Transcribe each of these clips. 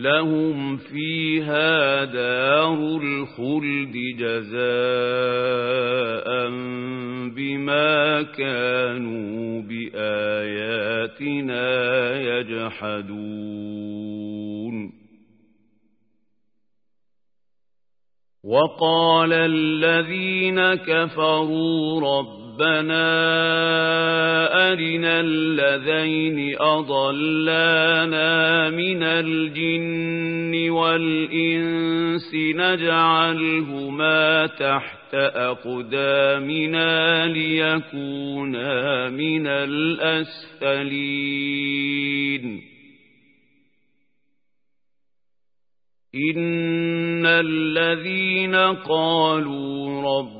لهم فيها دار الخلد جزاء بما كانوا بآياتنا يجحدون. وقال الذين كفروا ربنا أرنا الذين أضلانا من الجن والإنس نجعلهما تحت أقدامنا ليكونا من الأسفلين. إن الذين قالوا ربنا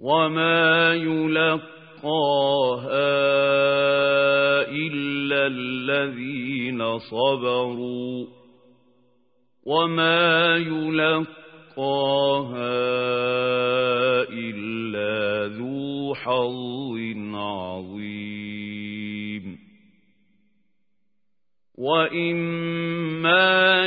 وما يلقاها إلا الذين صبروا وما يلقاها إلا ذو حظ عظيم وإما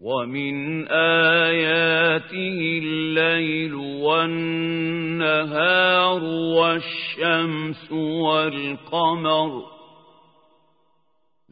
ومن آياته الليل والنهار والشمس والقمر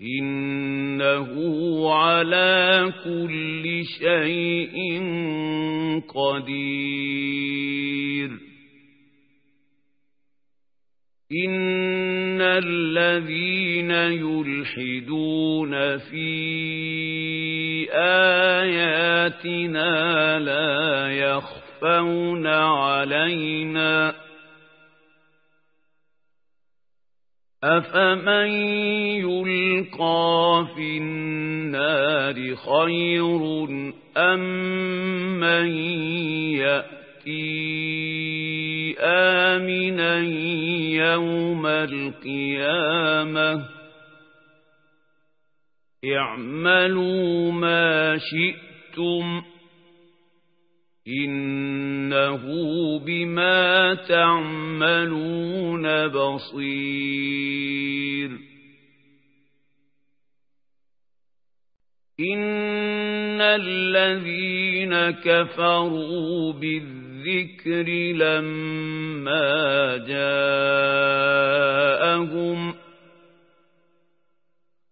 إنه على كل شيء قدير. إن الذين يلحدون في آياتنا لا يخفون علينا أفمن يلقى في النار خير أم من يأتي آمنا يوم القيامة اعملوا ما شئتم إنه بما تعملون بصير. إن الذين كفروا بالذكر لما جاءهم